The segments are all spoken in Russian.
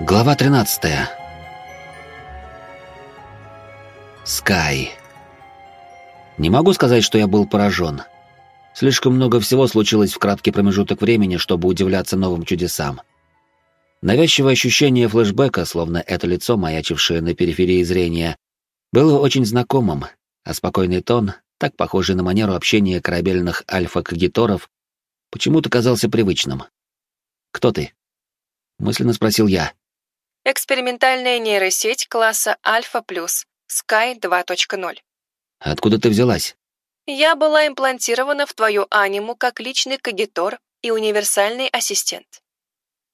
Глава 13. Скай. Не могу сказать, что я был поражен. Слишком много всего случилось в краткий промежуток времени, чтобы удивляться новым чудесам. Навязчивое ощущение флешбека, словно это лицо, маячившее на периферии зрения, было очень знакомым, а спокойный тон, так похожий на манеру общения корабельных альфа-кагиторов, почему-то казался привычным. «Кто ты?» — мысленно спросил я. Экспериментальная нейросеть класса Альфа+, Sky 2.0. Откуда ты взялась? Я была имплантирована в твою аниму как личный кагитор и универсальный ассистент.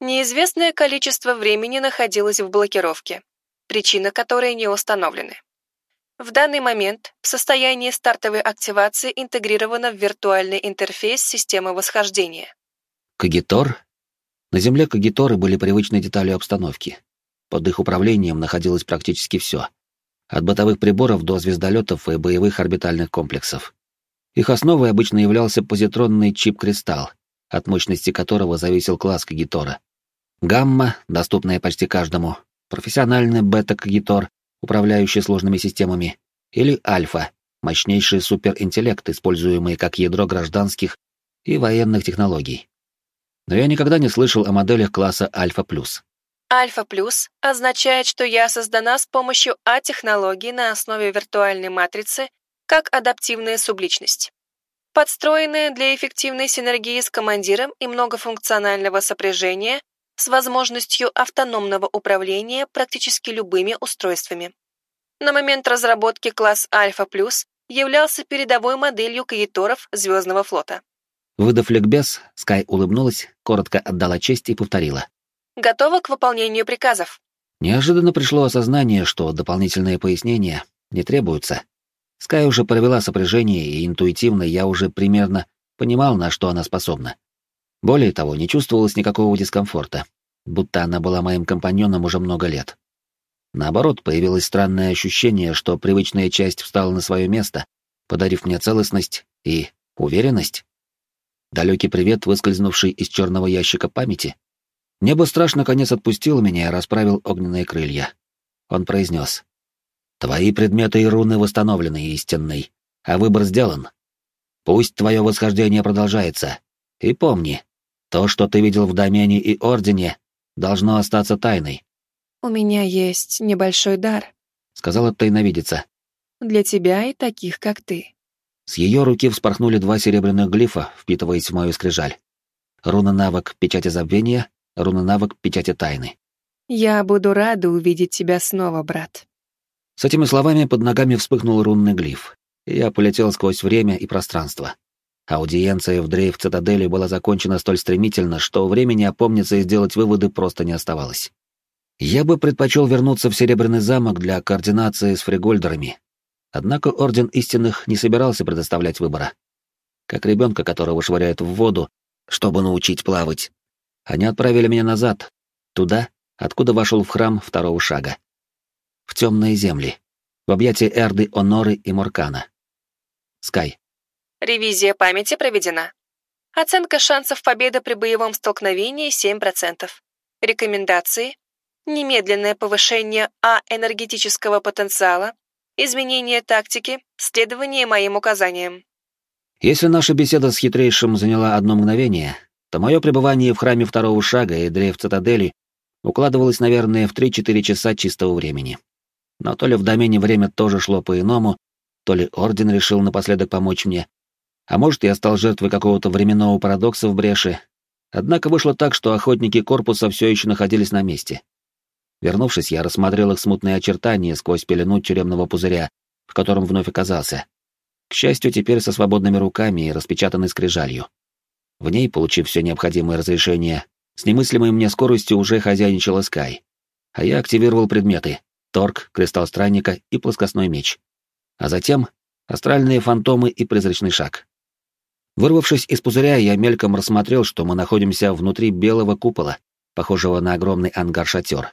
Неизвестное количество времени находилась в блокировке, причина которой не установлены. В данный момент в состоянии стартовой активации интегрирована в виртуальный интерфейс системы восхождения. Кагитор? На Земле кагиторы были привычной деталью обстановки. Под их управлением находилось практически все. От бытовых приборов до звездолетов и боевых орбитальных комплексов. Их основой обычно являлся позитронный чип-кристалл, от мощности которого зависел класс Кагитора. Гамма, доступная почти каждому, профессиональный бета-кагитор, управляющий сложными системами, или альфа, мощнейший суперинтеллект, используемый как ядро гражданских и военных технологий. Но я никогда не слышал о моделях класса Альфа-плюс. Альфа плюс означает, что я создана с помощью А-технологии на основе виртуальной матрицы как адаптивная субличность, подстроенная для эффективной синергии с командиром и многофункционального сопряжения с возможностью автономного управления практически любыми устройствами. На момент разработки класс Альфа плюс являлся передовой моделью каеторов Звездного флота. Выдав ликбез, Скай улыбнулась, коротко отдала честь и повторила. Готова к выполнению приказов. Неожиданно пришло осознание, что дополнительные пояснения не требуются. Скай уже провела сопряжение, и интуитивно я уже примерно понимал, на что она способна. Более того, не чувствовалось никакого дискомфорта, будто она была моим компаньоном уже много лет. Наоборот, появилось странное ощущение, что привычная часть встала на свое место, подарив мне целостность и уверенность. Далекий привет, выскользнувший из черного ящика памяти. Небо страж наконец отпустил меня и расправил огненные крылья. Он произнес. «Твои предметы и руны восстановлены, истинный, а выбор сделан. Пусть твое восхождение продолжается. И помни, то, что ты видел в домене и ордене, должно остаться тайной». «У меня есть небольшой дар», — сказала тайновидица. «Для тебя и таких, как ты». С ее руки вспорхнули два серебряных глифа, впитываясь в мою скрижаль. Руна-навык печати забвения руна-навык печати тайны. «Я буду рада увидеть тебя снова, брат». С этими словами под ногами вспыхнул рунный глиф, и я полетел сквозь время и пространство. Аудиенция в дрейф цитадели была закончена столь стремительно, что времени опомниться и сделать выводы просто не оставалось. Я бы предпочел вернуться в Серебряный замок для координации с фригольдерами. Однако Орден Истинных не собирался предоставлять выбора. Как ребенка, которого швыряют в воду, чтобы научить плавать, они отправили меня назад, туда, откуда вошел в храм второго шага. В темные земли, в объятия Эрды, Оноры и Моркана. Скай. Ревизия памяти проведена. Оценка шансов победы при боевом столкновении 7%. Рекомендации. Немедленное повышение А энергетического потенциала, изменение тактики, следование моим указаниям. Если наша беседа с хитрейшим заняла одно мгновение, то мое пребывание в храме второго шага и дрейф цитадели укладывалось, наверное, в 3-4 часа чистого времени. Но то ли в домене время тоже шло по-иному, то ли Орден решил напоследок помочь мне, а может, я стал жертвой какого-то временного парадокса в бреши. Однако вышло так, что охотники корпуса все еще находились на месте. Вернувшись, я рассмотрел их смутные очертания сквозь пелену тюремного пузыря, в котором вновь оказался. К счастью, теперь со свободными руками и распечатанной скрижалью. В ней, получив все необходимое разрешение, с немыслимой мне скоростью уже хозяйничала Скай. А я активировал предметы — торг, кристалл странника и плоскостной меч. А затем — астральные фантомы и призрачный шаг. Вырвавшись из пузыря, я мельком рассмотрел, что мы находимся внутри белого купола, похожего на огромный ангар-шатер.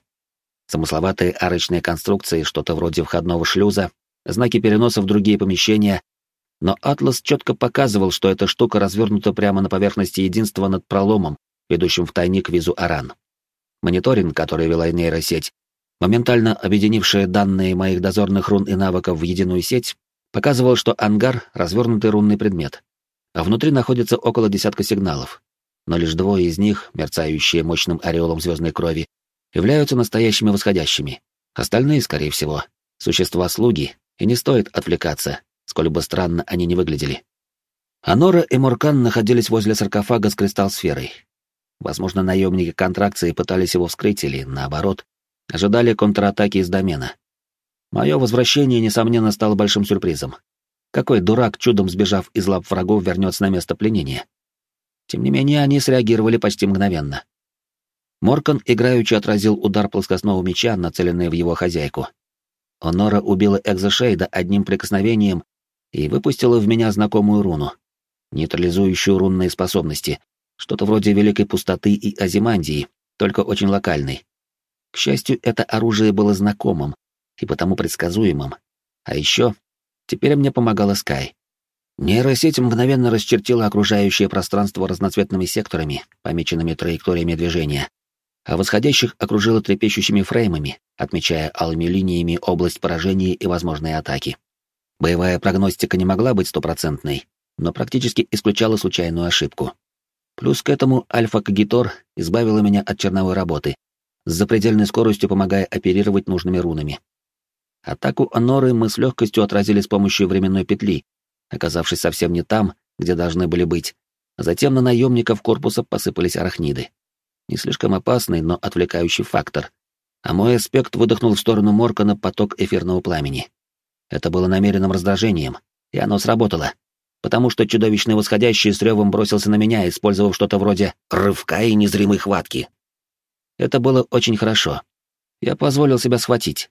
Замысловатые арочные конструкции, что-то вроде входного шлюза, знаки переноса в другие помещения, но Атлас четко показывал, что эта штука развернута прямо на поверхности единства над проломом, ведущим в тайник визу Аран. Мониторинг, который вела нейросеть, моментально объединившая данные моих дозорных рун и навыков в единую сеть, показывал, что ангар — развернутый рунный предмет, а внутри находится около десятка сигналов. Но лишь двое из них, мерцающие мощным ореолом звездной крови, являются настоящими восходящими. Остальные, скорее всего, существа-слуги, и не стоит отвлекаться, сколь бы странно они не выглядели. Анора и Муркан находились возле саркофага с кристалл-сферой. Возможно, наемники контракции пытались его вскрыть или, наоборот, ожидали контратаки из домена. Мое возвращение, несомненно, стало большим сюрпризом. Какой дурак, чудом сбежав из лап врагов, вернется на место пленения? Тем не менее, они среагировали почти мгновенно. Моркан играючи отразил удар плоскостного меча, нацеленный в его хозяйку. Онора убила Экзошейда одним прикосновением и выпустила в меня знакомую руну, нейтрализующую рунные способности, что-то вроде Великой Пустоты и Азимандии, только очень локальной. К счастью, это оружие было знакомым и потому предсказуемым. А еще теперь мне помогала Скай. Нейросеть мгновенно расчертила окружающее пространство разноцветными секторами, помеченными траекториями движения, а восходящих окружила трепещущими фреймами, отмечая алыми линиями область поражения и возможные атаки. Боевая прогностика не могла быть стопроцентной, но практически исключала случайную ошибку. Плюс к этому альфа-кагитор избавила меня от черновой работы, с запредельной скоростью помогая оперировать нужными рунами. Атаку Аноры мы с легкостью отразили с помощью временной петли, оказавшись совсем не там, где должны были быть. Затем на наемников корпуса посыпались арахниды. Не слишком опасный, но отвлекающий фактор. А мой аспект выдохнул в сторону Моркана поток эфирного пламени. Это было намеренным раздражением, и оно сработало, потому что чудовищный восходящий с ревом бросился на меня, использовав что-то вроде рывка и незримой хватки. Это было очень хорошо. Я позволил себя схватить.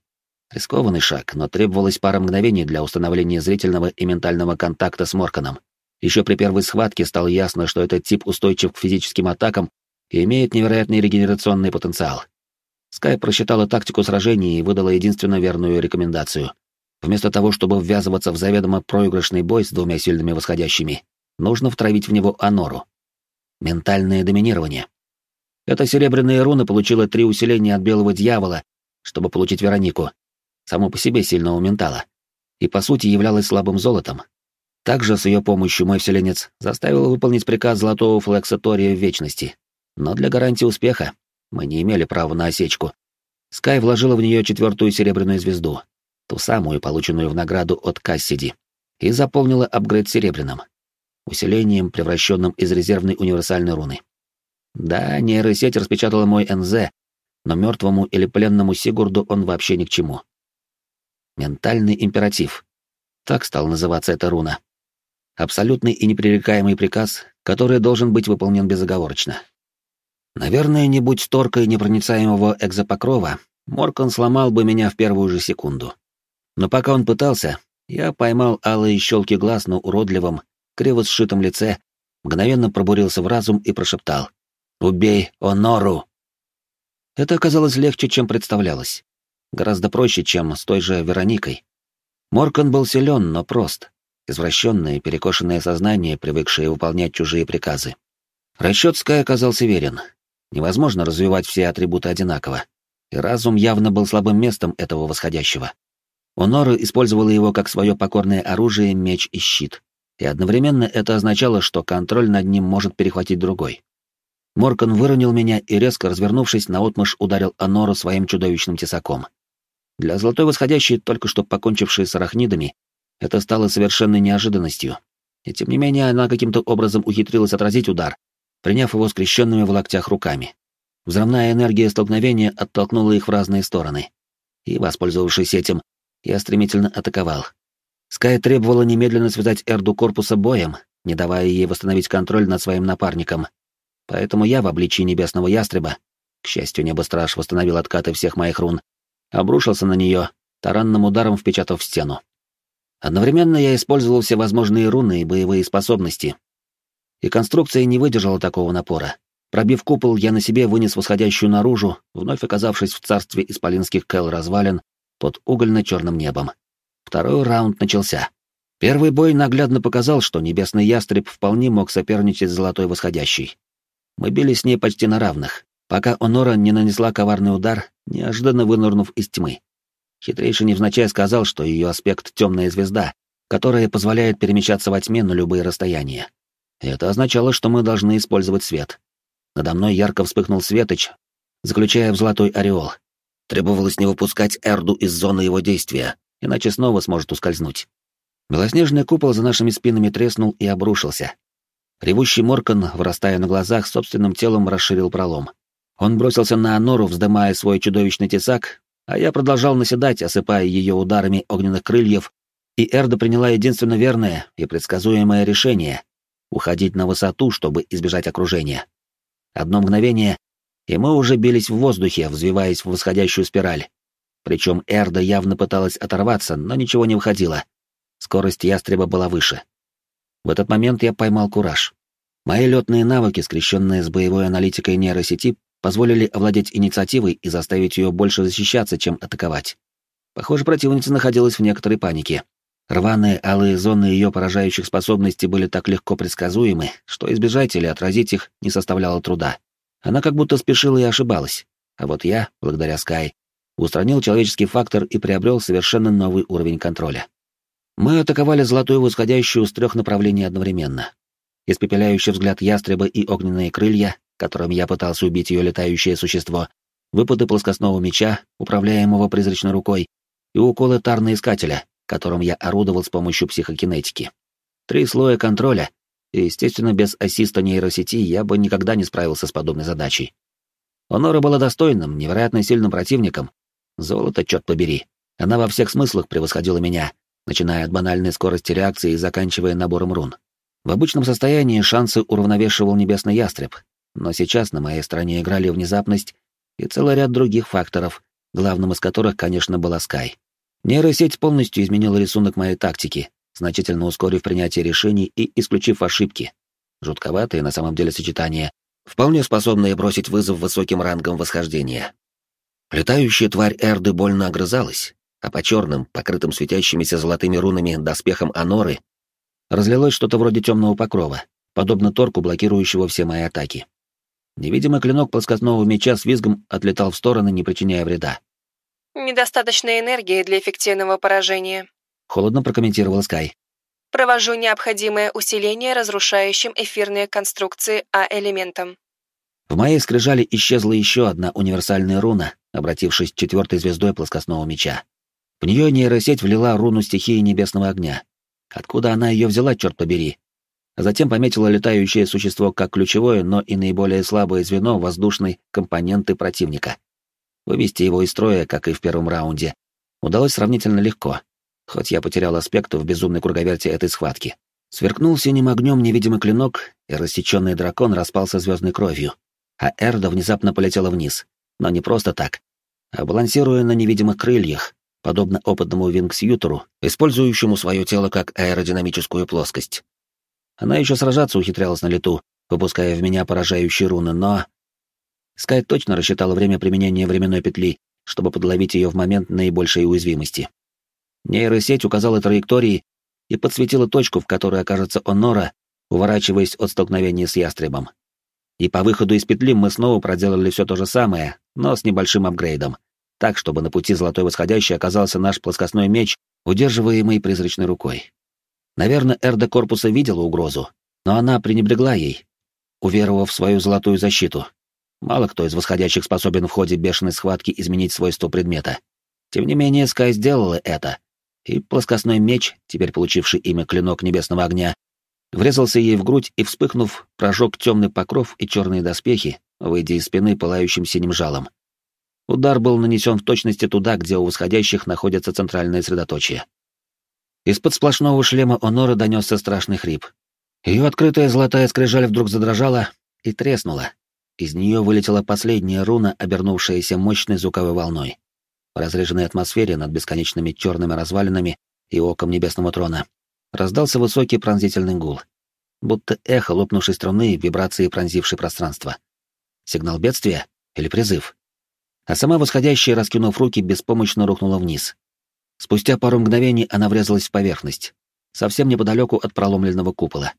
Рискованный шаг, но требовалось пара мгновений для установления зрительного и ментального контакта с Морканом. Еще при первой схватке стало ясно, что этот тип устойчив к физическим атакам и имеет невероятный регенерационный потенциал. Скай просчитала тактику сражения и выдала единственно верную рекомендацию. Вместо того, чтобы ввязываться в заведомо проигрышный бой с двумя сильными восходящими, нужно втравить в него Анору. Ментальное доминирование. Эта серебряная руна получила три усиления от белого дьявола, чтобы получить Веронику, само по себе сильного ментала, и по сути являлась слабым золотом. Также с ее помощью мой вселенец заставил выполнить приказ золотого флекса Тория в вечности, но для гарантии успеха мы не имели права на осечку. Скай вложила в нее четвертую серебряную звезду, ту самую, полученную в награду от Кассиди, и заполнила апгрейд серебряным, усилением, превращенным из резервной универсальной руны. Да, нейросеть распечатала мой НЗ, но мертвому или пленному Сигурду он вообще ни к чему. Ментальный императив. Так стал называться эта руна. Абсолютный и непререкаемый приказ, который должен быть выполнен безоговорочно. Наверное, не будь торкой непроницаемого экзопокрова, Моркан сломал бы меня в первую же секунду. Но пока он пытался, я поймал алые щелки глаз на уродливом, криво сшитом лице, мгновенно пробурился в разум и прошептал «Убей Онору!». Это оказалось легче, чем представлялось. Гораздо проще, чем с той же Вероникой. Моркан был силен, но прост. Извращенное, перекошенное сознание, привыкшее выполнять чужие приказы. Расчет Скай оказался верен. Невозможно развивать все атрибуты одинаково, и разум явно был слабым местом этого восходящего. Онора использовала его как свое покорное оружие, меч и щит, и одновременно это означало, что контроль над ним может перехватить другой. Моркан выронил меня и, резко развернувшись, наотмашь ударил Анору своим чудовищным тесаком. Для Золотой Восходящей, только что покончившей с арахнидами, это стало совершенной неожиданностью. И тем не менее она каким-то образом ухитрилась отразить удар, приняв его скрещенными в локтях руками. Взрывная энергия столкновения оттолкнула их в разные стороны. И, воспользовавшись этим, я стремительно атаковал. Скай требовала немедленно связать Эрду корпуса боем, не давая ей восстановить контроль над своим напарником. Поэтому я в обличии небесного ястреба, к счастью, небостраж восстановил откаты всех моих рун, обрушился на нее, таранным ударом впечатав в стену. Одновременно я использовал все возможные руны и боевые способности, и конструкция не выдержала такого напора. Пробив купол, я на себе вынес восходящую наружу, вновь оказавшись в царстве исполинских кэл-развалин под угольно-черным небом. Второй раунд начался. Первый бой наглядно показал, что небесный ястреб вполне мог соперничать с золотой восходящей. Мы били с ней почти на равных, пока Онора не нанесла коварный удар, неожиданно вынырнув из тьмы. Хитрейший невзначай сказал, что ее аспект — темная звезда, которая позволяет перемещаться во тьме на любые расстояния. Это означало, что мы должны использовать свет. Надо мной ярко вспыхнул светоч, заключая в золотой ореол. Требовалось не выпускать Эрду из зоны его действия, иначе снова сможет ускользнуть. Белоснежный купол за нашими спинами треснул и обрушился. Ревущий Моркан, вырастая на глазах, собственным телом расширил пролом. Он бросился на Анору, вздымая свой чудовищный тесак, а я продолжал наседать, осыпая ее ударами огненных крыльев, и Эрда приняла единственно верное и предсказуемое решение — уходить на высоту, чтобы избежать окружения. Одно мгновение, и мы уже бились в воздухе, взвиваясь в восходящую спираль. Причем Эрда явно пыталась оторваться, но ничего не выходило. Скорость ястреба была выше. В этот момент я поймал кураж. Мои летные навыки, скрещенные с боевой аналитикой нейросети, позволили овладеть инициативой и заставить ее больше защищаться, чем атаковать. Похоже, противница находилась в некоторой панике. Рваные алые зоны ее поражающих способностей были так легко предсказуемы, что избежать или отразить их не составляло труда. Она как будто спешила и ошибалась. А вот я, благодаря Скай, устранил человеческий фактор и приобрел совершенно новый уровень контроля. Мы атаковали золотую восходящую с трех направлений одновременно. Испепеляющий взгляд ястреба и огненные крылья, которыми я пытался убить ее летающее существо, выпады плоскостного меча, управляемого призрачной рукой, и уколы тарна-искателя, которым я орудовал с помощью психокинетики. Три слоя контроля, и, естественно, без ассиста нейросети я бы никогда не справился с подобной задачей. Онора была достойным, невероятно сильным противником. Золото, черт побери. Она во всех смыслах превосходила меня, начиная от банальной скорости реакции и заканчивая набором рун. В обычном состоянии шансы уравновешивал небесный ястреб, но сейчас на моей стороне играли внезапность и целый ряд других факторов, главным из которых, конечно, была Скай. Нейросеть полностью изменила рисунок моей тактики, значительно ускорив принятие решений и исключив ошибки. Жутковатые на самом деле сочетания, вполне способные бросить вызов высоким рангам восхождения. Летающая тварь Эрды больно огрызалась, а по черным, покрытым светящимися золотыми рунами доспехам Аноры, разлилось что-то вроде темного покрова, подобно торку, блокирующего все мои атаки. Невидимый клинок плоскостного меча с визгом отлетал в стороны, не причиняя вреда. «Недостаточно энергии для эффективного поражения», — холодно прокомментировал Скай. «Провожу необходимое усиление разрушающим эфирные конструкции А-элементом». В моей скрижали исчезла еще одна универсальная руна, обратившись четвертой звездой плоскостного меча. В нее нейросеть влила руну стихии небесного огня. Откуда она ее взяла, черт побери? а затем пометила летающее существо как ключевое, но и наиболее слабое звено воздушной компоненты противника. Вывести его из строя, как и в первом раунде, удалось сравнительно легко, хоть я потерял аспект в безумной круговерти этой схватки. Сверкнул синим огнем невидимый клинок, и рассеченный дракон распался звездной кровью, а Эрда внезапно полетела вниз, но не просто так, а балансируя на невидимых крыльях, подобно опытному вингсьютеру, использующему свое тело как аэродинамическую плоскость. Она еще сражаться ухитрялась на лету, выпуская в меня поражающие руны, но... Скай точно рассчитала время применения временной петли, чтобы подловить ее в момент наибольшей уязвимости. Нейросеть указала траектории и подсветила точку, в которой окажется Онора, уворачиваясь от столкновения с ястребом. И по выходу из петли мы снова проделали все то же самое, но с небольшим апгрейдом, так, чтобы на пути Золотой Восходящей оказался наш плоскостной меч, удерживаемый призрачной рукой. Наверное, Эрда корпуса видела угрозу, но она пренебрегла ей, уверовав в свою золотую защиту. Мало кто из восходящих способен в ходе бешеной схватки изменить свойства предмета. Тем не менее, Скай сделала это, и плоскостной меч, теперь получивший имя Клинок Небесного Огня, врезался ей в грудь и, вспыхнув, прожег темный покров и черные доспехи, выйдя из спины пылающим синим жалом. Удар был нанесен в точности туда, где у восходящих находится центральное средоточие. Из-под сплошного шлема Онора донесся страшный хрип. Ее открытая золотая скрижаль вдруг задрожала и треснула. Из нее вылетела последняя руна, обернувшаяся мощной звуковой волной. В разреженной атмосфере над бесконечными черными развалинами и оком небесного трона раздался высокий пронзительный гул. Будто эхо лопнувшей струны, вибрации пронзившей пространство. Сигнал бедствия или призыв? А сама восходящая, раскинув руки, беспомощно рухнула вниз, Спустя пару мгновений она врезалась в поверхность, совсем неподалеку от проломленного купола.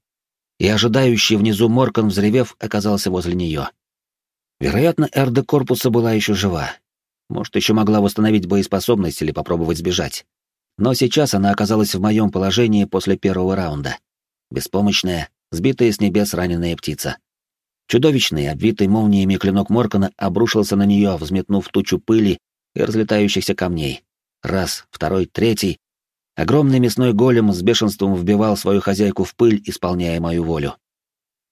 И ожидающий внизу Моркан, взревев, оказался возле нее. Вероятно, РД корпуса была еще жива. Может, еще могла восстановить боеспособность или попробовать сбежать. Но сейчас она оказалась в моем положении после первого раунда. Беспомощная, сбитая с небес раненая птица. Чудовищный, обвитый молниями клинок Моркана обрушился на нее, взметнув тучу пыли и разлетающихся камней. Раз, второй, третий. Огромный мясной голем с бешенством вбивал свою хозяйку в пыль, исполняя мою волю.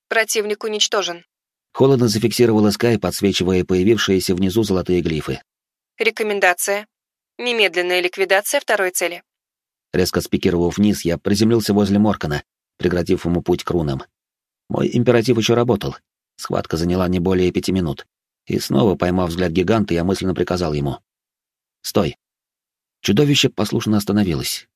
Противник уничтожен. Холодно зафиксировала Скай, подсвечивая появившиеся внизу золотые глифы. Рекомендация. Немедленная ликвидация второй цели. Резко спикировав вниз, я приземлился возле Моркана, преградив ему путь к рунам. Мой императив еще работал. Схватка заняла не более пяти минут. И снова, поймав взгляд гиганта, я мысленно приказал ему. «Стой!» Чудовище послушно остановилось.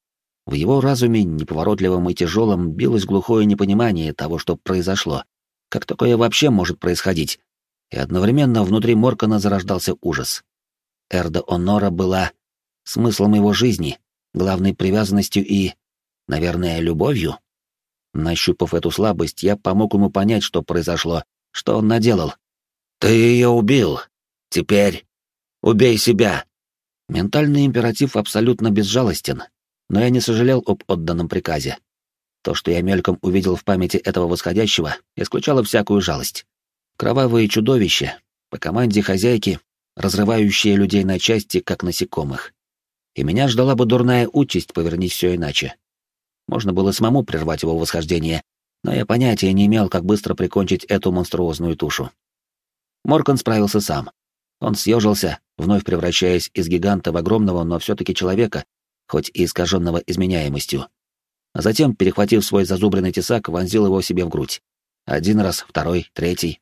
В его разуме, неповоротливом и тяжелом, билось глухое непонимание того, что произошло. Как такое вообще может происходить? И одновременно внутри Моркана зарождался ужас. Эрда Онора была смыслом его жизни, главной привязанностью и, наверное, любовью. Нащупав эту слабость, я помог ему понять, что произошло, что он наделал. «Ты ее убил. Теперь убей себя!» Ментальный императив абсолютно безжалостен, но я не сожалел об отданном приказе. То, что я мельком увидел в памяти этого восходящего, исключало всякую жалость. Кровавые чудовища, по команде хозяйки, разрывающие людей на части, как насекомых. И меня ждала бы дурная участь повернись все иначе. Можно было самому прервать его восхождение, но я понятия не имел, как быстро прикончить эту монструозную тушу. Моркан справился сам. Он съежился, вновь превращаясь из гиганта в огромного, но все-таки человека, хоть и искаженного изменяемостью. А затем, перехватив свой зазубренный тесак, вонзил его себе в грудь. Один раз, второй, третий.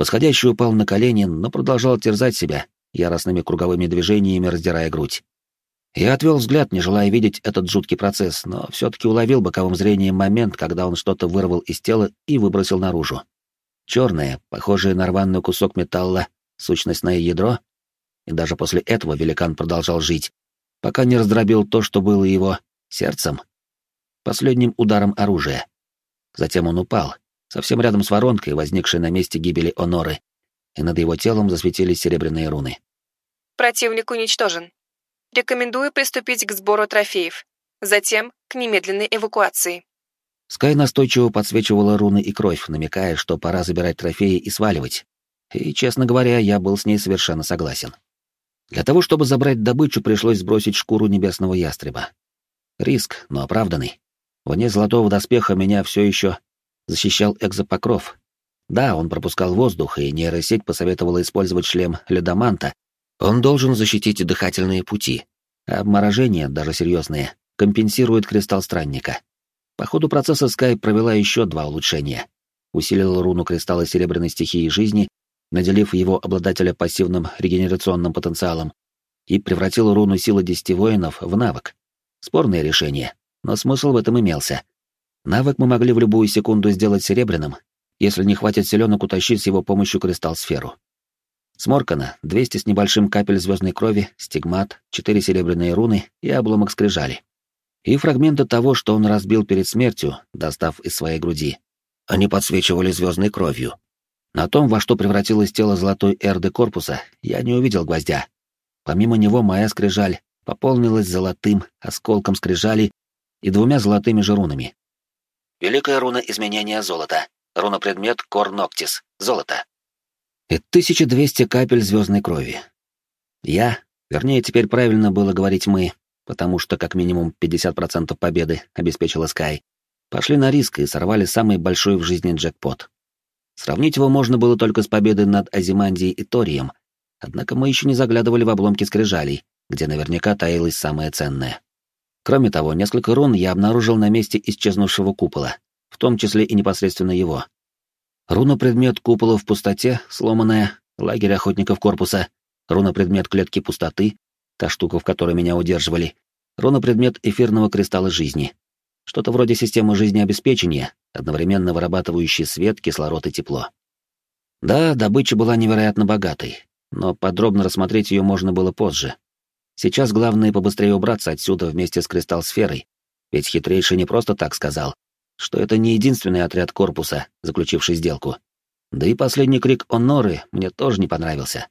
Восходящий упал на колени, но продолжал терзать себя, яростными круговыми движениями раздирая грудь. Я отвел взгляд, не желая видеть этот жуткий процесс, но все-таки уловил боковым зрением момент, когда он что-то вырвал из тела и выбросил наружу. Черное, похожее на рваный кусок металла, сущностное ядро. И даже после этого великан продолжал жить, пока не раздробил то, что было его сердцем, последним ударом оружия. Затем он упал, совсем рядом с воронкой, возникшей на месте гибели Оноры, и над его телом засветились серебряные руны. Противник уничтожен. Рекомендую приступить к сбору трофеев, затем к немедленной эвакуации. Скай настойчиво подсвечивала руны и кровь, намекая, что пора забирать трофеи и сваливать. И, честно говоря, я был с ней совершенно согласен. Для того, чтобы забрать добычу, пришлось сбросить шкуру небесного ястреба. Риск, но оправданный. Вне золотого доспеха меня все еще защищал экзопокров. Да, он пропускал воздух, и нейросеть посоветовала использовать шлем ледоманта, он должен защитить дыхательные пути, а обморожение, даже серьезные, компенсирует кристалл странника. По ходу процесса Скай провела еще два улучшения. Усилила руну кристалла серебряной стихии жизни, наделив его обладателя пассивным регенерационным потенциалом, и превратила руну силы десяти воинов в навык. Спорное решение, но смысл в этом имелся. Навык мы могли в любую секунду сделать серебряным, если не хватит селенок утащить с его помощью кристалл-сферу. Сморкана, 200 с небольшим капель звездной крови, стигмат, 4 серебряные руны и обломок скрижали. И фрагменты того, что он разбил перед смертью, достав из своей груди. Они подсвечивали звездной кровью. На том, во что превратилось тело золотой эрды корпуса, я не увидел гвоздя. Помимо него моя скрижаль пополнилась золотым осколком скрижали и двумя золотыми же рунами. Великая руна изменения золота. Руна-предмет Кор Ноктис. Золото и 1200 капель звездной крови. Я, вернее, теперь правильно было говорить мы, потому что как минимум 50% победы обеспечила Скай, пошли на риск и сорвали самый большой в жизни джекпот. Сравнить его можно было только с победой над Азимандией и Торием, однако мы еще не заглядывали в обломки скрижалей, где наверняка таилось самое ценное. Кроме того, несколько рун я обнаружил на месте исчезнувшего купола, в том числе и непосредственно его. Руна-предмет купола в пустоте, сломанная, лагерь охотников корпуса, руна-предмет клетки пустоты, та штука, в которой меня удерживали, руна-предмет эфирного кристалла жизни. Что-то вроде системы жизнеобеспечения, одновременно вырабатывающей свет, кислород и тепло. Да, добыча была невероятно богатой, но подробно рассмотреть ее можно было позже. Сейчас главное побыстрее убраться отсюда вместе с кристалл-сферой, ведь хитрейший не просто так сказал, что это не единственный отряд корпуса, заключивший сделку. Да и последний крик Оноры мне тоже не понравился.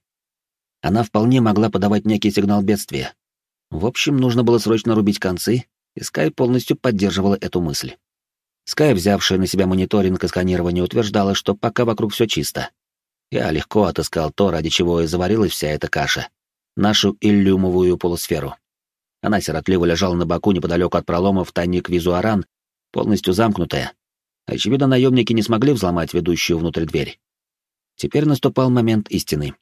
Она вполне могла подавать некий сигнал бедствия. В общем, нужно было срочно рубить концы, и Скай полностью поддерживала эту мысль. Скай, взявшая на себя мониторинг и сканирование, утверждала, что пока вокруг все чисто. Я легко отыскал то, ради чего и заварилась вся эта каша. Нашу иллюмовую полусферу. Она сиротливо лежала на боку неподалеку от пролома в тайник Визуаран, полностью замкнутая. Очевидно, наемники не смогли взломать ведущую внутрь дверь. Теперь наступал момент истины.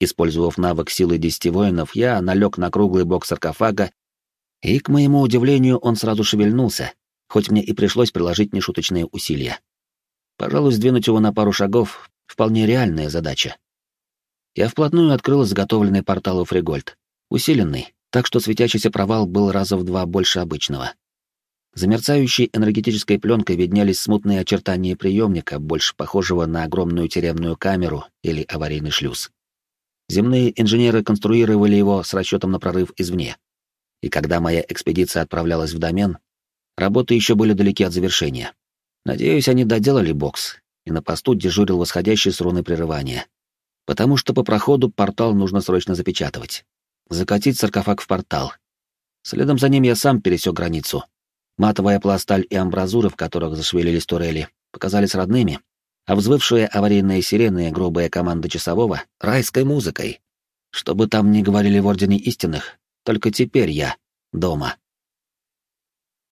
Использовав навык силы десяти воинов, я налег на круглый бок саркофага, и, к моему удивлению, он сразу шевельнулся, хоть мне и пришлось приложить нешуточные усилия. Пожалуй, сдвинуть его на пару шагов — вполне реальная задача. Я вплотную открыл заготовленный портал у Фригольд, усиленный, так что светящийся провал был раза в два больше обычного. За мерцающей энергетической пленкой виднелись смутные очертания приемника, больше похожего на огромную тюремную камеру или аварийный шлюз. Земные инженеры конструировали его с расчетом на прорыв извне. И когда моя экспедиция отправлялась в домен, работы еще были далеки от завершения. Надеюсь, они доделали бокс, и на посту дежурил восходящий с руны прерывания. Потому что по проходу портал нужно срочно запечатывать. Закатить саркофаг в портал. Следом за ним я сам пересек границу. Матовая пласталь и амбразуры, в которых зашевелились турели, показались родными, а взвывшие аварийные сирены и грубая команда часового — райской музыкой. Что бы там ни говорили в Ордене Истинных, только теперь я дома.